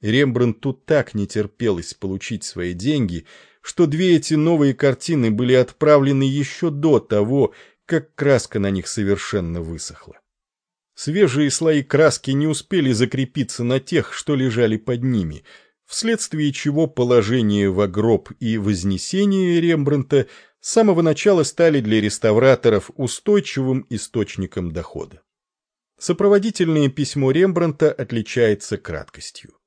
Рембрандту так не терпелось получить свои деньги, что две эти новые картины были отправлены еще до того, как краска на них совершенно высохла. Свежие слои краски не успели закрепиться на тех, что лежали под ними, вследствие чего положение в гроб и вознесение Рембрандта с самого начала стали для реставраторов устойчивым источником дохода. Сопроводительное письмо Рембрандта отличается краткостью.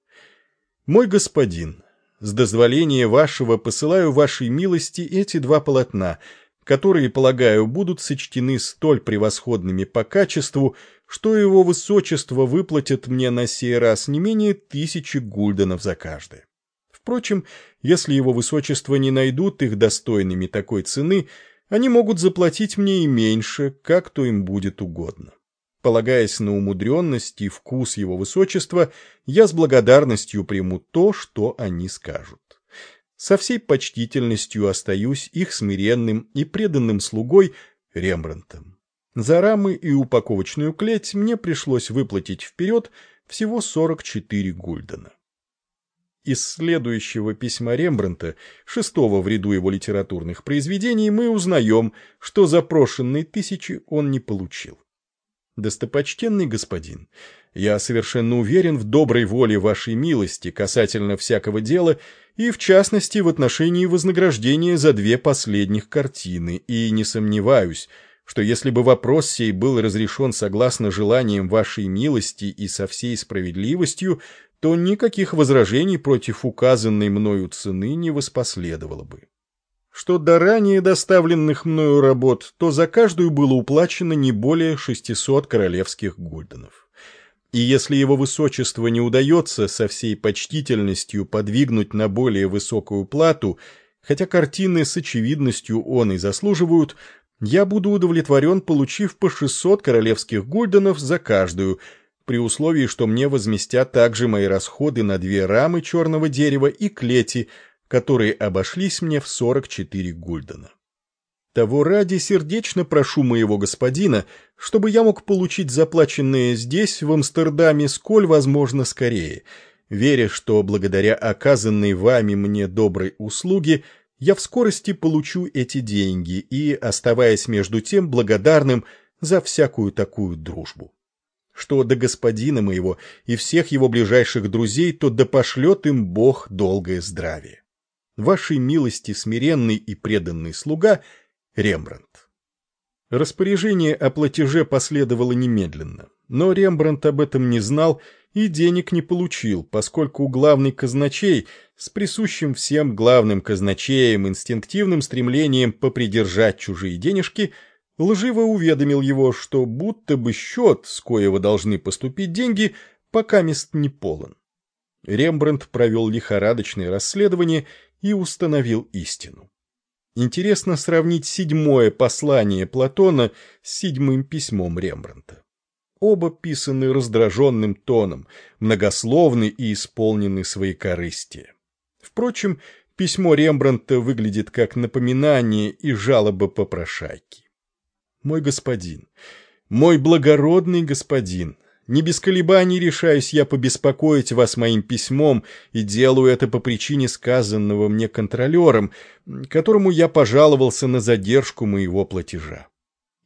«Мой господин, с дозволения вашего посылаю вашей милости эти два полотна, которые, полагаю, будут сочтены столь превосходными по качеству, что его высочество выплатит мне на сей раз не менее тысячи гульденов за каждое. Впрочем, если его высочество не найдут их достойными такой цены, они могут заплатить мне и меньше, как то им будет угодно. Полагаясь на умудренность и вкус его высочества, я с благодарностью приму то, что они скажут. Со всей почтительностью остаюсь их смиренным и преданным слугой Рембрандтом. За рамы и упаковочную клеть мне пришлось выплатить вперед всего 44 гульдена. Из следующего письма Рембрандта, шестого в ряду его литературных произведений, мы узнаем, что запрошенные тысячи он не получил. Достопочтенный господин, я совершенно уверен в доброй воле вашей милости касательно всякого дела и, в частности, в отношении вознаграждения за две последних картины, и не сомневаюсь, что если бы вопрос сей был разрешен согласно желаниям вашей милости и со всей справедливостью, то никаких возражений против указанной мною цены не воспоследовало бы. Что до ранее доставленных мною работ, то за каждую было уплачено не более 600 королевских гульденов. И если его высочество не удается со всей почтительностью подвигнуть на более высокую плату, хотя картины с очевидностью он и заслуживают, я буду удовлетворен, получив по 600 королевских гульденов за каждую – при условии, что мне возместят также мои расходы на две рамы черного дерева и клети, которые обошлись мне в 44 гульдена. Того ради сердечно прошу моего господина, чтобы я мог получить заплаченные здесь, в Амстердаме, сколь возможно скорее, веря, что благодаря оказанной вами мне доброй услуге я в скорости получу эти деньги и, оставаясь между тем благодарным за всякую такую дружбу что до господина моего и всех его ближайших друзей, то да пошлет им Бог долгое здравие. Вашей милости смиренный и преданный слуга Рембрандт. Распоряжение о платеже последовало немедленно, но Рембрандт об этом не знал и денег не получил, поскольку главный казначей с присущим всем главным казначеям инстинктивным стремлением попридержать чужие денежки – лживо уведомил его, что будто бы счет, с коего должны поступить деньги, пока мест не полон. Рембрандт провел лихорадочное расследование и установил истину. Интересно сравнить седьмое послание Платона с седьмым письмом Рембрандта. Оба писаны раздраженным тоном, многословны и исполнены своекорыстия. Впрочем, письмо Рембрандта выглядит как напоминание и жалоба попрошайки мой господин, мой благородный господин, не без колебаний решаюсь я побеспокоить вас моим письмом и делаю это по причине сказанного мне контролером, которому я пожаловался на задержку моего платежа.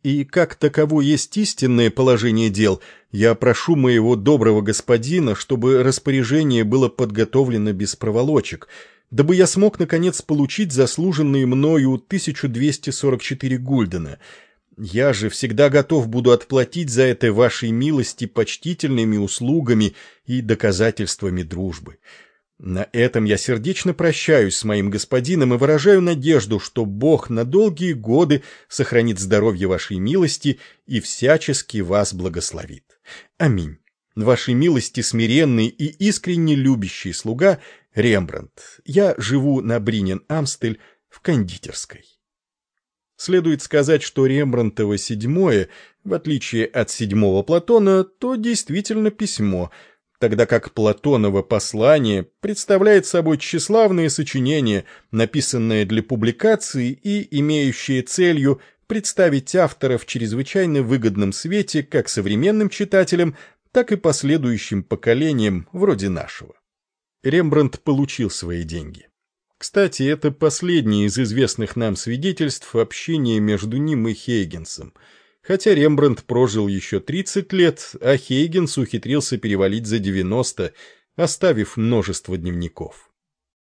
И как таково есть истинное положение дел, я прошу моего доброго господина, чтобы распоряжение было подготовлено без проволочек, дабы я смог, наконец, получить заслуженные мною 1244 гульдена — я же всегда готов буду отплатить за это вашей милости почтительными услугами и доказательствами дружбы. На этом я сердечно прощаюсь с моим господином и выражаю надежду, что Бог на долгие годы сохранит здоровье вашей милости и всячески вас благословит. Аминь. Вашей милости смиренный и искренне любящий слуга Рембрандт. Я живу на Бринен-Амстель в кондитерской. Следует сказать, что Рембрандтово седьмое, в отличие от седьмого Платона, то действительно письмо, тогда как Платоново послание представляет собой тщеславное сочинение, написанное для публикации и имеющее целью представить автора в чрезвычайно выгодном свете как современным читателям, так и последующим поколениям вроде нашего. Рембрандт получил свои деньги. Кстати, это последнее из известных нам свидетельств общения между ним и Хейгенсом, хотя Рембрандт прожил еще 30 лет, а Хейгенс ухитрился перевалить за 90, оставив множество дневников.